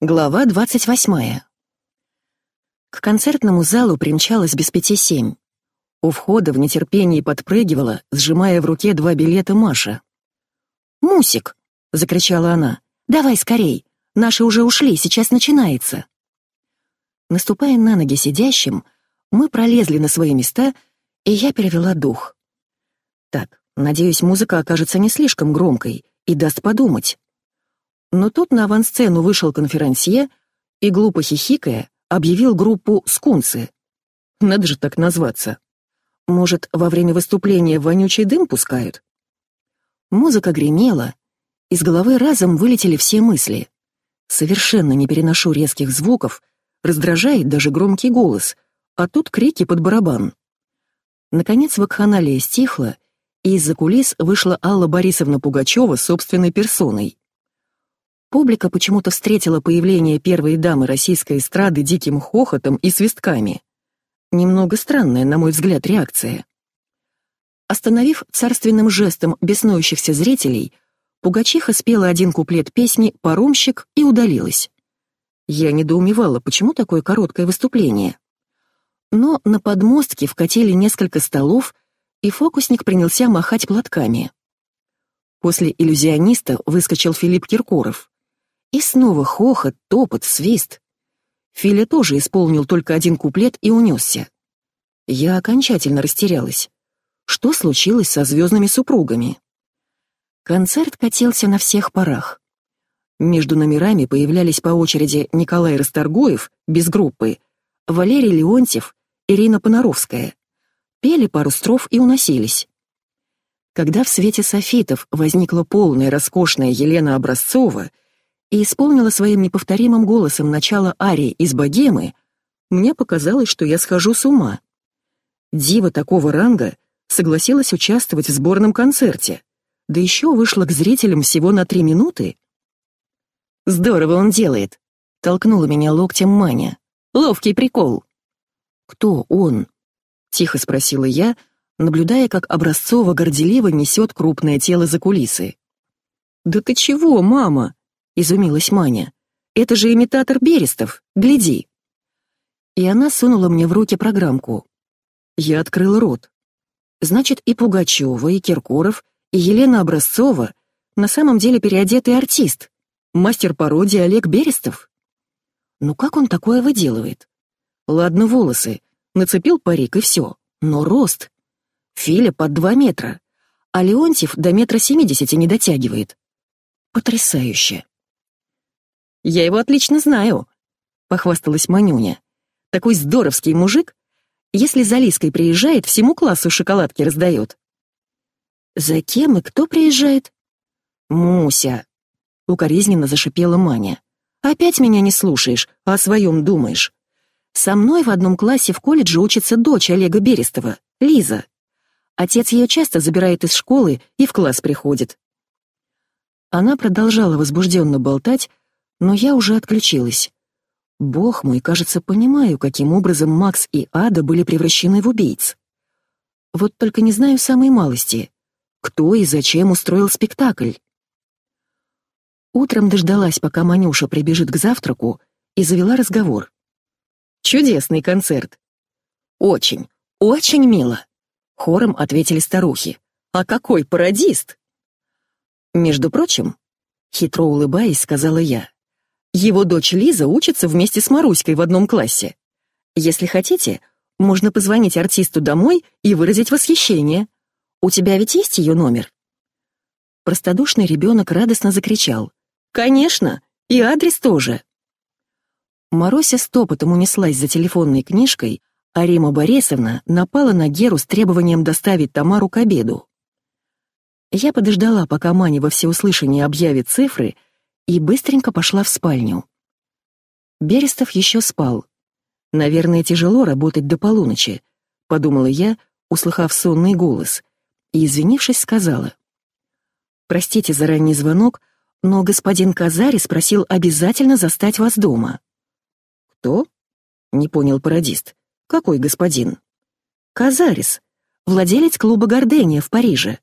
Глава 28. К концертному залу примчалась без пяти семь. У входа в нетерпении подпрыгивала, сжимая в руке два билета Маша. «Мусик!» — закричала она. «Давай скорей! Наши уже ушли, сейчас начинается!» Наступая на ноги сидящим, мы пролезли на свои места, и я перевела дух. Так, надеюсь, музыка окажется не слишком громкой и даст подумать. Но тут на авансцену вышел конферансье и, глупо хихикая, объявил группу «Скунсы». Надо же так назваться. Может, во время выступления вонючий дым пускают? Музыка гремела, из головы разом вылетели все мысли. Совершенно не переношу резких звуков, раздражает даже громкий голос, а тут крики под барабан. Наконец вакханалия стихла, и из-за кулис вышла Алла Борисовна Пугачева собственной персоной. Публика почему-то встретила появление первой дамы российской эстрады диким хохотом и свистками. Немного странная, на мой взгляд, реакция. Остановив царственным жестом беснующихся зрителей, Пугачиха спела один куплет песни «Паромщик» и удалилась. Я недоумевала, почему такое короткое выступление. Но на подмостке вкатили несколько столов, и фокусник принялся махать платками. После иллюзиониста выскочил Филипп Киркоров. И снова хохот, топот, свист. Филя тоже исполнил только один куплет и унесся. Я окончательно растерялась. Что случилось со звездными супругами? Концерт катился на всех парах. Между номерами появлялись по очереди Николай Расторгуев, без группы, Валерий Леонтьев, Ирина Понаровская. Пели пару строф и уносились. Когда в свете софитов возникла полная роскошная Елена Образцова — и исполнила своим неповторимым голосом начало арии из «Богемы», мне показалось, что я схожу с ума. Дива такого ранга согласилась участвовать в сборном концерте, да еще вышла к зрителям всего на три минуты. «Здорово он делает», — толкнула меня локтем Маня. «Ловкий прикол». «Кто он?» — тихо спросила я, наблюдая, как образцово-горделиво несет крупное тело за кулисы. «Да ты чего, мама?» Изумилась Маня. «Это же имитатор Берестов, гляди!» И она сунула мне в руки программку. Я открыл рот. Значит, и Пугачева, и Киркоров, и Елена Образцова на самом деле переодетый артист, мастер пародии Олег Берестов. Ну как он такое выделывает? Ладно, волосы, нацепил парик и все, но рост. Филя под два метра, а Леонтьев до метра семидесяти не дотягивает. Потрясающе. «Я его отлично знаю», — похвасталась Манюня. «Такой здоровский мужик. Если за Лиской приезжает, всему классу шоколадки раздает». «За кем и кто приезжает?» «Муся», — укоризненно зашипела Маня. «Опять меня не слушаешь, а о своем думаешь. Со мной в одном классе в колледже учится дочь Олега Берестова, Лиза. Отец ее часто забирает из школы и в класс приходит». Она продолжала возбужденно болтать, но я уже отключилась. Бог мой, кажется, понимаю, каким образом Макс и Ада были превращены в убийц. Вот только не знаю самой малости. Кто и зачем устроил спектакль? Утром дождалась, пока Манюша прибежит к завтраку, и завела разговор. «Чудесный концерт!» «Очень, очень мило!» Хором ответили старухи. «А какой пародист!» «Между прочим», — хитро улыбаясь, сказала я, его дочь Лиза учится вместе с Маруськой в одном классе. Если хотите, можно позвонить артисту домой и выразить восхищение. У тебя ведь есть ее номер?» Простодушный ребенок радостно закричал. «Конечно! И адрес тоже!» Маруся стопотом унеслась за телефонной книжкой, а Рима Борисовна напала на Геру с требованием доставить Тамару к обеду. Я подождала, пока Маня во всеуслышание объявит цифры — и быстренько пошла в спальню. Берестов еще спал. «Наверное, тяжело работать до полуночи», — подумала я, услыхав сонный голос, и, извинившись, сказала. «Простите за ранний звонок, но господин Казарис просил обязательно застать вас дома». «Кто?» — не понял пародист. «Какой господин?» «Казарис, владелец клуба «Гордения» в Париже.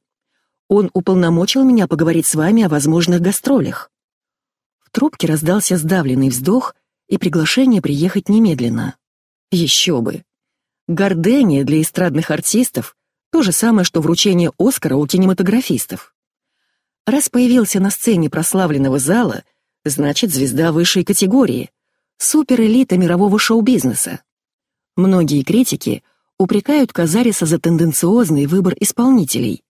Он уполномочил меня поговорить с вами о возможных гастролях» трубке раздался сдавленный вздох и приглашение приехать немедленно. Еще бы. Гордение для эстрадных артистов — то же самое, что вручение Оскара у кинематографистов. Раз появился на сцене прославленного зала, значит, звезда высшей категории, суперэлита мирового шоу-бизнеса. Многие критики упрекают Казариса за тенденциозный выбор исполнителей.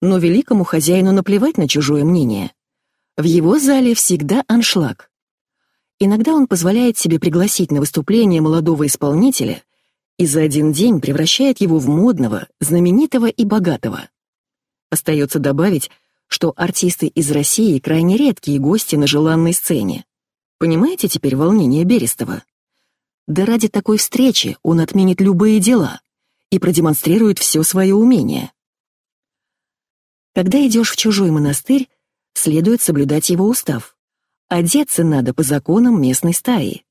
Но великому хозяину наплевать на чужое мнение. В его зале всегда аншлаг. Иногда он позволяет себе пригласить на выступление молодого исполнителя и за один день превращает его в модного, знаменитого и богатого. Остается добавить, что артисты из России крайне редкие гости на желанной сцене. Понимаете теперь волнение Берестова? Да ради такой встречи он отменит любые дела и продемонстрирует все свое умение. Когда идешь в чужой монастырь, следует соблюдать его устав. Одеться надо по законам местной стаи.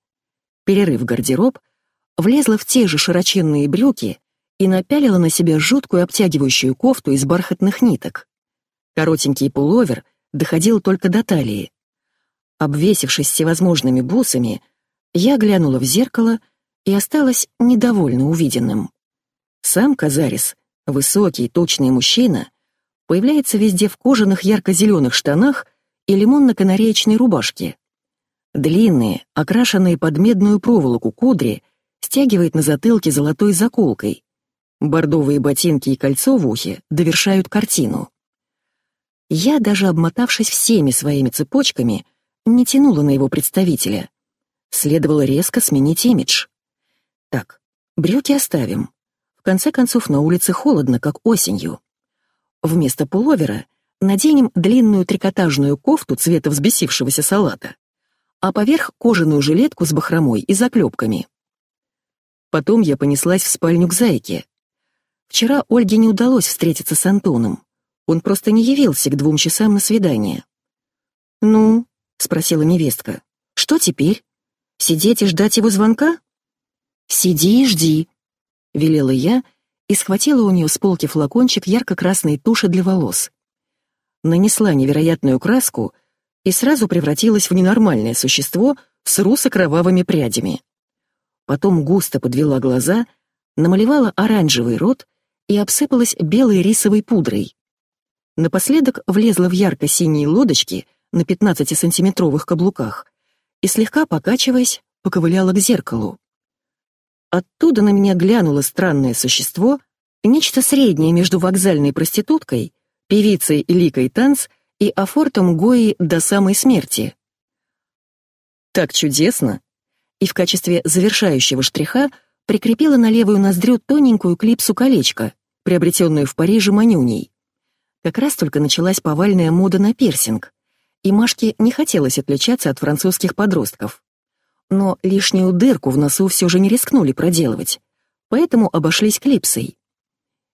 Перерыв гардероб, влезла в те же широченные брюки и напялила на себя жуткую обтягивающую кофту из бархатных ниток. Коротенький пуловер доходил только до талии. Обвесившись всевозможными бусами, я глянула в зеркало и осталась недовольна увиденным. Сам Казарис, высокий, точный мужчина, появляется везде в кожаных ярко-зеленых штанах и лимонно-канареечной рубашке. Длинные, окрашенные под медную проволоку кудри стягивает на затылке золотой заколкой. Бордовые ботинки и кольцо в ухе довершают картину. Я, даже обмотавшись всеми своими цепочками, не тянула на его представителя. Следовало резко сменить имидж. Так, брюки оставим. В конце концов, на улице холодно, как осенью. Вместо пуловера наденем длинную трикотажную кофту цвета взбесившегося салата, а поверх кожаную жилетку с бахромой и заклепками. Потом я понеслась в спальню к зайке. Вчера Ольге не удалось встретиться с Антоном. Он просто не явился к двум часам на свидание. «Ну?» — спросила невестка. «Что теперь? Сидеть и ждать его звонка?» «Сиди и жди», — велела я и схватила у нее с полки флакончик ярко-красной туши для волос. Нанесла невероятную краску и сразу превратилась в ненормальное существо с русо-кровавыми прядями. Потом густо подвела глаза, намалевала оранжевый рот и обсыпалась белой рисовой пудрой. Напоследок влезла в ярко-синие лодочки на 15-сантиметровых каблуках и, слегка покачиваясь, поковыляла к зеркалу. Оттуда на меня глянуло странное существо, нечто среднее между вокзальной проституткой, певицей Ликой Танц и афортом Гои до самой смерти. Так чудесно! И в качестве завершающего штриха прикрепила на левую ноздрю тоненькую клипсу-колечко, приобретенную в Париже Манюней. Как раз только началась повальная мода на пирсинг, и Машке не хотелось отличаться от французских подростков. Но лишнюю дырку в носу все же не рискнули проделывать, поэтому обошлись клипсой.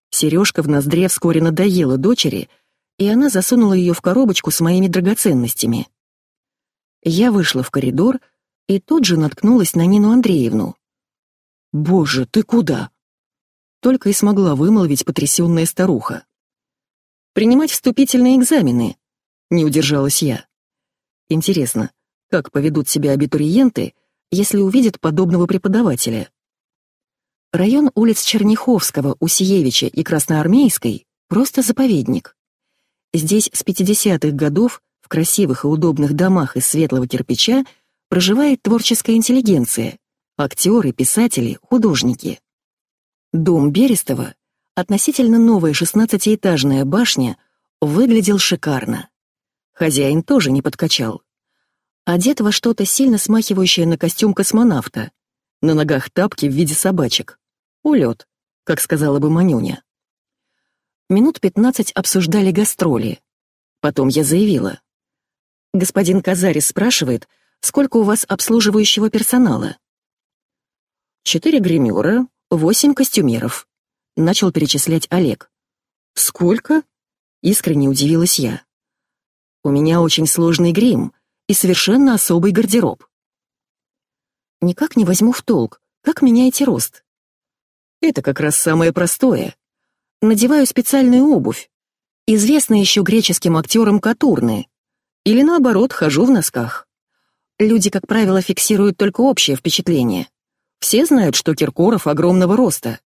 Сережка в ноздре вскоре надоела дочери, и она засунула ее в коробочку с моими драгоценностями. Я вышла в коридор и тут же наткнулась на Нину Андреевну. «Боже, ты куда?» Только и смогла вымолвить потрясенная старуха принимать вступительные экзамены», — не удержалась я. Интересно, как поведут себя абитуриенты, если увидят подобного преподавателя? Район улиц Черняховского, Усиевича и Красноармейской — просто заповедник. Здесь с 50-х годов в красивых и удобных домах из светлого кирпича проживает творческая интеллигенция, актеры, писатели, художники. Дом Берестова относительно новая шестнадцатиэтажная башня выглядел шикарно. Хозяин тоже не подкачал. Одет во что-то сильно смахивающее на костюм космонавта. На ногах тапки в виде собачек. Улет, как сказала бы Манюня. Минут пятнадцать обсуждали гастроли. Потом я заявила. «Господин Казарис спрашивает, сколько у вас обслуживающего персонала?» «Четыре гримера, восемь костюмеров», — начал перечислять Олег. «Сколько?» — искренне удивилась я. «У меня очень сложный грим и совершенно особый гардероб». «Никак не возьму в толк, как меняете рост?» «Это как раз самое простое. Надеваю специальную обувь, известная еще греческим актерам Катурны, или наоборот, хожу в носках. Люди, как правило, фиксируют только общее впечатление. Все знают, что Киркоров огромного роста.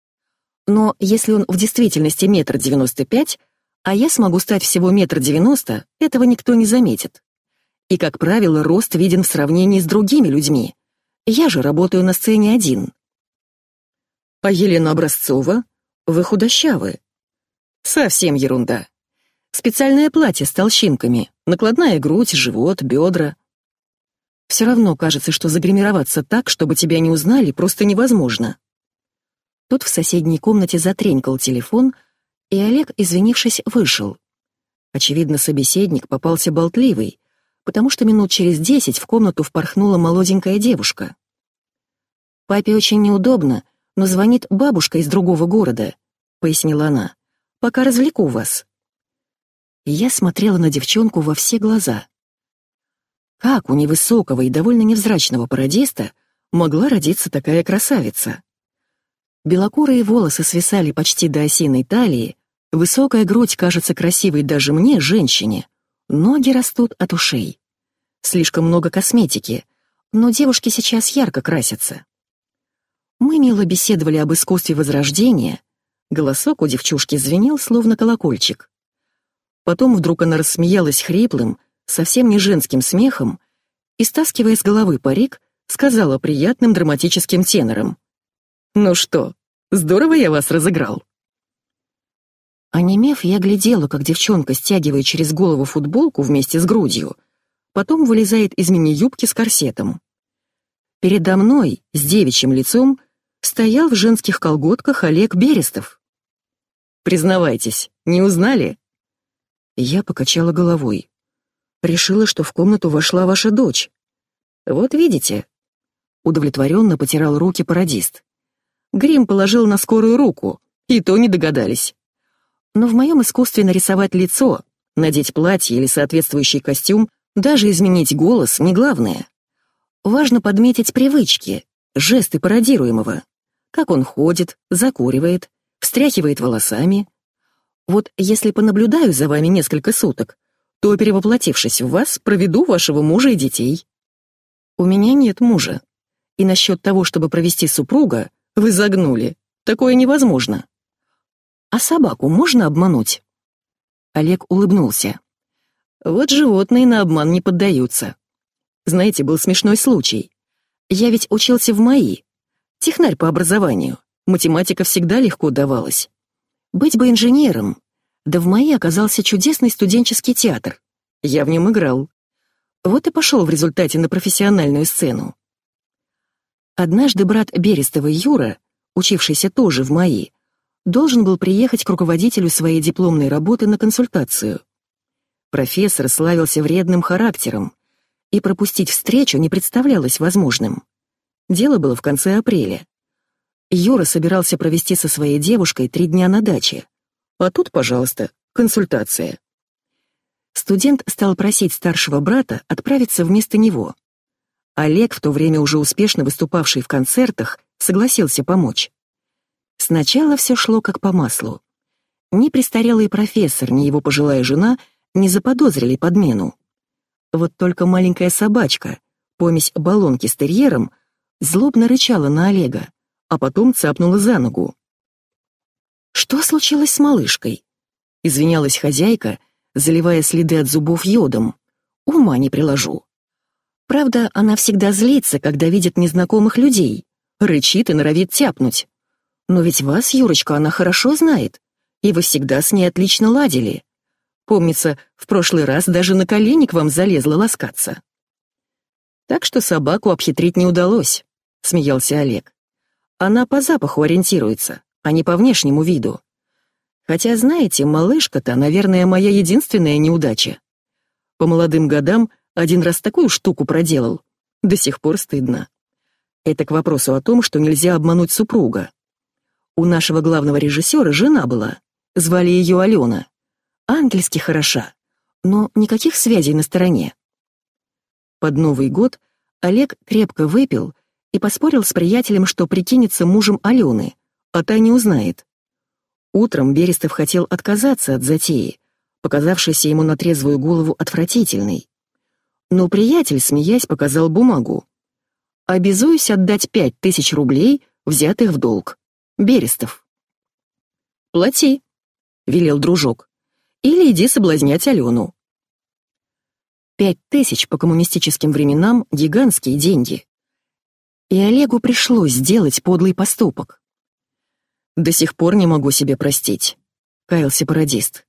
Но если он в действительности метр девяносто пять, а я смогу стать всего метр девяносто, этого никто не заметит. И, как правило, рост виден в сравнении с другими людьми. Я же работаю на сцене один. А Елена Образцова? Вы худощавы. Совсем ерунда. Специальное платье с толщинками, накладная грудь, живот, бедра. Все равно кажется, что загримироваться так, чтобы тебя не узнали, просто невозможно. Тут в соседней комнате затренькал телефон, и Олег, извинившись, вышел. Очевидно, собеседник попался болтливый, потому что минут через десять в комнату впорхнула молоденькая девушка. «Папе очень неудобно, но звонит бабушка из другого города», — пояснила она. «Пока развлеку вас». Я смотрела на девчонку во все глаза. Как у невысокого и довольно невзрачного пародиста могла родиться такая красавица? Белокурые волосы свисали почти до осиной талии, высокая грудь кажется красивой даже мне, женщине, ноги растут от ушей. Слишком много косметики, но девушки сейчас ярко красятся. Мы мило беседовали об искусстве возрождения, голосок у девчушки звенел, словно колокольчик. Потом вдруг она рассмеялась хриплым, совсем не женским смехом, и, стаскивая с головы парик, сказала приятным драматическим тенором. «Ну что, здорово я вас разыграл». Онемев, я глядела, как девчонка стягивает через голову футболку вместе с грудью, потом вылезает из мини-юбки с корсетом. Передо мной, с девичьим лицом, стоял в женских колготках Олег Берестов. «Признавайтесь, не узнали?» Я покачала головой. Решила, что в комнату вошла ваша дочь. Вот видите. Удовлетворенно потирал руки пародист. Грим положил на скорую руку, и то не догадались. Но в моем искусстве нарисовать лицо, надеть платье или соответствующий костюм, даже изменить голос не главное. Важно подметить привычки, жесты пародируемого. Как он ходит, закуривает, встряхивает волосами. Вот если понаблюдаю за вами несколько суток, то, перевоплотившись в вас, проведу вашего мужа и детей. У меня нет мужа. И насчет того, чтобы провести супруга, вы загнули. Такое невозможно. А собаку можно обмануть? Олег улыбнулся. Вот животные на обман не поддаются. Знаете, был смешной случай. Я ведь учился в МАИ. Технарь по образованию. Математика всегда легко давалась. Быть бы инженером, да в моей оказался чудесный студенческий театр. Я в нем играл. Вот и пошел в результате на профессиональную сцену. Однажды брат Берестова Юра, учившийся тоже в МАИ, должен был приехать к руководителю своей дипломной работы на консультацию. Профессор славился вредным характером, и пропустить встречу не представлялось возможным. Дело было в конце апреля. Юра собирался провести со своей девушкой три дня на даче. А тут, пожалуйста, консультация. Студент стал просить старшего брата отправиться вместо него. Олег, в то время уже успешно выступавший в концертах, согласился помочь. Сначала все шло как по маслу. Ни престарелый профессор, ни его пожилая жена не заподозрили подмену. Вот только маленькая собачка, помесь баллонки с терьером, злобно рычала на Олега, а потом цапнула за ногу. «Что случилось с малышкой?» — извинялась хозяйка, заливая следы от зубов йодом. «Ума не приложу». Правда, она всегда злится, когда видит незнакомых людей, рычит и норовит тяпнуть. Но ведь вас, Юрочка, она хорошо знает, и вы всегда с ней отлично ладили. Помнится, в прошлый раз даже на колени к вам залезла ласкаться. Так что собаку обхитрить не удалось, смеялся Олег. Она по запаху ориентируется а не по внешнему виду. Хотя, знаете, малышка-то, наверное, моя единственная неудача. По молодым годам один раз такую штуку проделал. До сих пор стыдно. Это к вопросу о том, что нельзя обмануть супруга. У нашего главного режиссера жена была. Звали ее Алена. Ангельски хороша, но никаких связей на стороне. Под Новый год Олег крепко выпил и поспорил с приятелем, что прикинется мужем Алены, а та не узнает. Утром Берестов хотел отказаться от затеи, показавшейся ему на трезвую голову отвратительной. Но приятель, смеясь, показал бумагу. «Обязуюсь отдать пять тысяч рублей, взятых в долг. Берестов». «Плати», — велел дружок. «Или иди соблазнять Алену». Пять тысяч по коммунистическим временам — гигантские деньги. И Олегу пришлось сделать подлый поступок. «До сих пор не могу себе простить», — каялся пародист.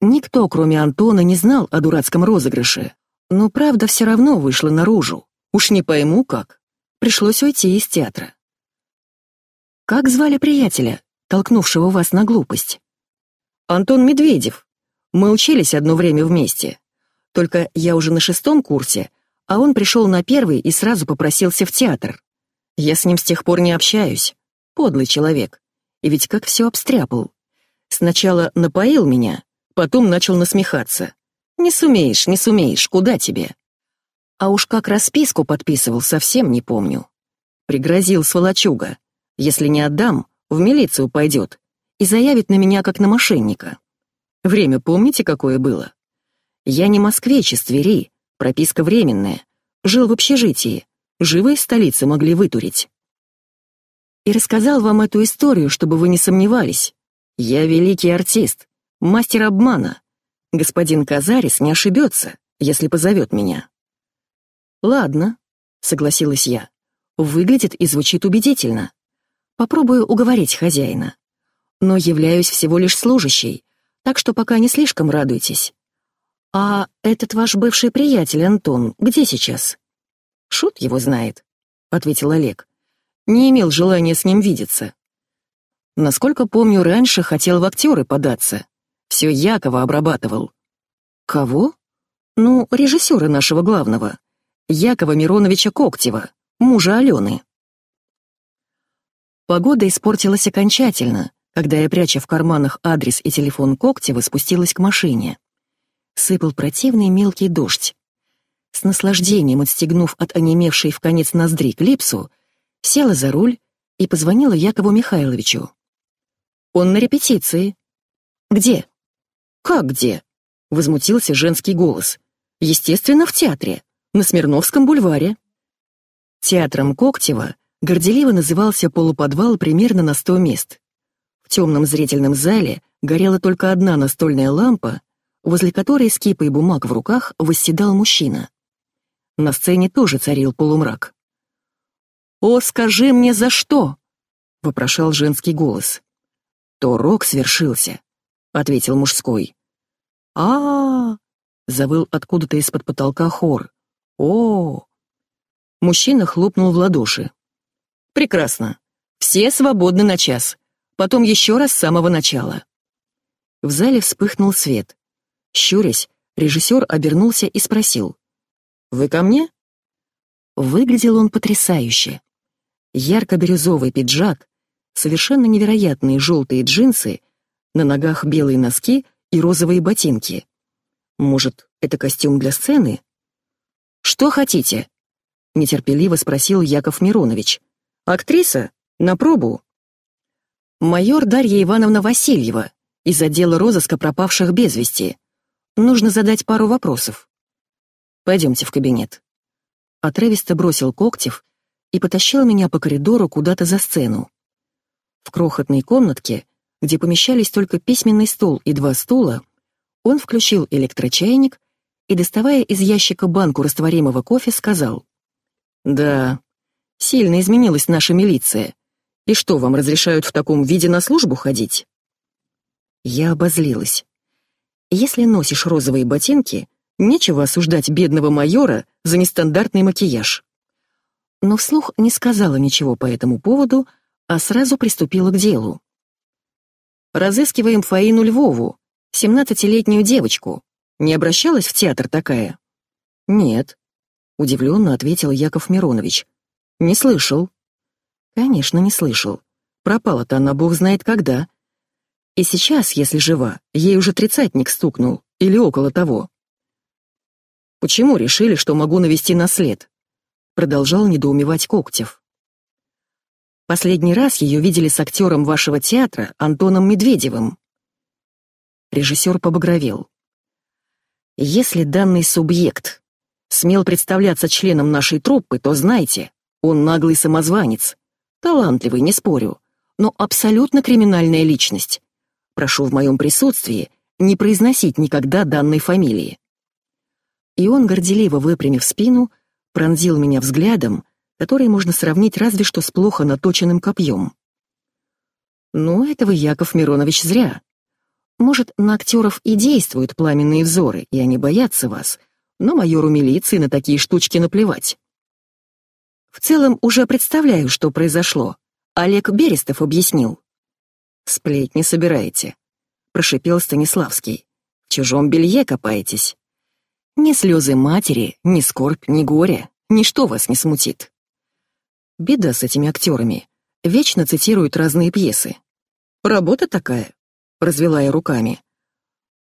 Никто, кроме Антона, не знал о дурацком розыгрыше. Но правда все равно вышла наружу. Уж не пойму как. Пришлось уйти из театра. Как звали приятеля, толкнувшего вас на глупость? Антон Медведев. Мы учились одно время вместе. Только я уже на шестом курсе, а он пришел на первый и сразу попросился в театр. Я с ним с тех пор не общаюсь. Подлый человек. И ведь как все обстряпал. Сначала напоил меня, потом начал насмехаться. «Не сумеешь, не сумеешь, куда тебе?» А уж как расписку подписывал, совсем не помню. Пригрозил сволочуга. Если не отдам, в милицию пойдет и заявит на меня как на мошенника. Время помните, какое было? Я не москвич из Твери, прописка временная. Жил в общежитии, живые столицы могли вытурить. И рассказал вам эту историю, чтобы вы не сомневались. Я великий артист, Мастер обмана. Господин Казарис не ошибется, если позовет меня. Ладно, согласилась я. Выглядит и звучит убедительно. Попробую уговорить хозяина. Но являюсь всего лишь служащей, так что пока не слишком радуйтесь. А этот ваш бывший приятель Антон где сейчас? Шут его знает, ответил Олег. Не имел желания с ним видеться. Насколько помню, раньше хотел в актеры податься, все Якова обрабатывал. Кого? Ну, режиссера нашего главного. Якова Мироновича Коктева, мужа Алены. Погода испортилась окончательно, когда я, пряча в карманах адрес и телефон Коктева, спустилась к машине. Сыпал противный мелкий дождь. С наслаждением отстегнув от онемевшей в конец ноздри клипсу, села за руль и позвонила Якову Михайловичу. «Он на репетиции». «Где?» «Как где?» — возмутился женский голос. «Естественно, в театре, на Смирновском бульваре». Театром Коктева горделиво назывался полуподвал примерно на сто мест. В темном зрительном зале горела только одна настольная лампа, возле которой с кипой бумаг в руках восседал мужчина. На сцене тоже царил полумрак. «О, скажи мне, за что?» — вопрошал женский голос. «То рок свершился», — ответил мужской а, завыл откуда-то из-под потолка хор. о Мужчина хлопнул в ладоши. «Прекрасно. Все свободны на час. Потом еще раз с самого начала». В зале вспыхнул свет. Щурясь, режиссер обернулся и спросил. «Вы ко мне?» Выглядел он потрясающе. Ярко-бирюзовый пиджак, совершенно невероятные желтые джинсы, на ногах белые носки — и розовые ботинки. Может, это костюм для сцены? «Что хотите?» — нетерпеливо спросил Яков Миронович. «Актриса? На пробу?» «Майор Дарья Ивановна Васильева из отдела розыска пропавших без вести. Нужно задать пару вопросов. Пойдемте в кабинет». Отрывисто бросил Коктев и потащил меня по коридору куда-то за сцену. В крохотной комнатке где помещались только письменный стол и два стула, он включил электрочайник и, доставая из ящика банку растворимого кофе, сказал. «Да, сильно изменилась наша милиция. И что, вам разрешают в таком виде на службу ходить?» Я обозлилась. Если носишь розовые ботинки, нечего осуждать бедного майора за нестандартный макияж. Но вслух не сказала ничего по этому поводу, а сразу приступила к делу. Разыскиваем Фаину Львову, семнадцатилетнюю девочку. Не обращалась в театр такая?» «Нет», — удивленно ответил Яков Миронович. «Не слышал». «Конечно, не слышал. Пропала-то она бог знает когда. И сейчас, если жива, ей уже тридцатник стукнул, или около того». «Почему решили, что могу навести наслед?» Продолжал недоумевать Коктев. Последний раз ее видели с актером вашего театра Антоном Медведевым. Режиссер побагровел. Если данный субъект смел представляться членом нашей труппы, то знайте, он наглый самозванец. Талантливый, не спорю, но абсолютно криминальная личность. Прошу в моем присутствии не произносить никогда данной фамилии. И он, горделиво выпрямив спину, пронзил меня взглядом, который можно сравнить разве что с плохо наточенным копьем. Ну, этого Яков Миронович зря. Может, на актеров и действуют пламенные взоры, и они боятся вас, но майору милиции на такие штучки наплевать. В целом, уже представляю, что произошло. Олег Берестов объяснил. «Сплетни собираете», — прошипел Станиславский. «В чужом белье копаетесь. Ни слезы матери, ни скорбь, ни горе, ничто вас не смутит». Беда с этими актерами. Вечно цитируют разные пьесы. «Работа такая», — развела я руками.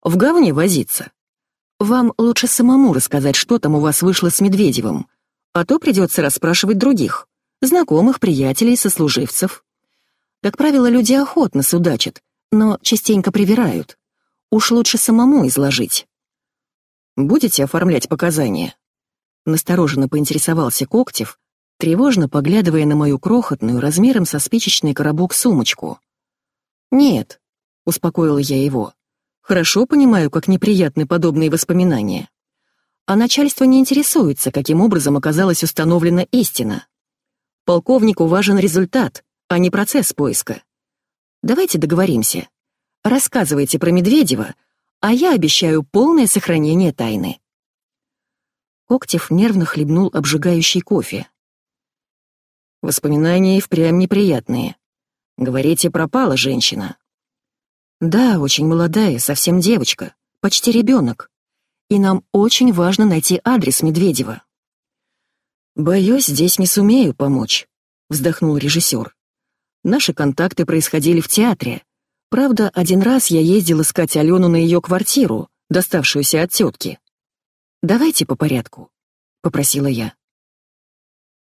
«В говне возиться. Вам лучше самому рассказать, что там у вас вышло с Медведевым, а то придется расспрашивать других, знакомых, приятелей, сослуживцев. Как правило, люди охотно судачат, но частенько привирают. Уж лучше самому изложить. Будете оформлять показания?» Настороженно поинтересовался Коктев, тревожно поглядывая на мою крохотную, размером со спичечный коробок сумочку. «Нет», — успокоила я его, — «хорошо понимаю, как неприятны подобные воспоминания. А начальство не интересуется, каким образом оказалась установлена истина. Полковнику важен результат, а не процесс поиска. Давайте договоримся. Рассказывайте про Медведева, а я обещаю полное сохранение тайны». Коктев нервно хлебнул обжигающий кофе. Воспоминания и впрямь неприятные. Говорите, пропала женщина. Да, очень молодая, совсем девочка, почти ребенок. И нам очень важно найти адрес Медведева. Боюсь, здесь не сумею помочь, вздохнул режиссер. Наши контакты происходили в театре. Правда, один раз я ездил искать Алену на ее квартиру, доставшуюся от тетки. «Давайте по порядку», — попросила я.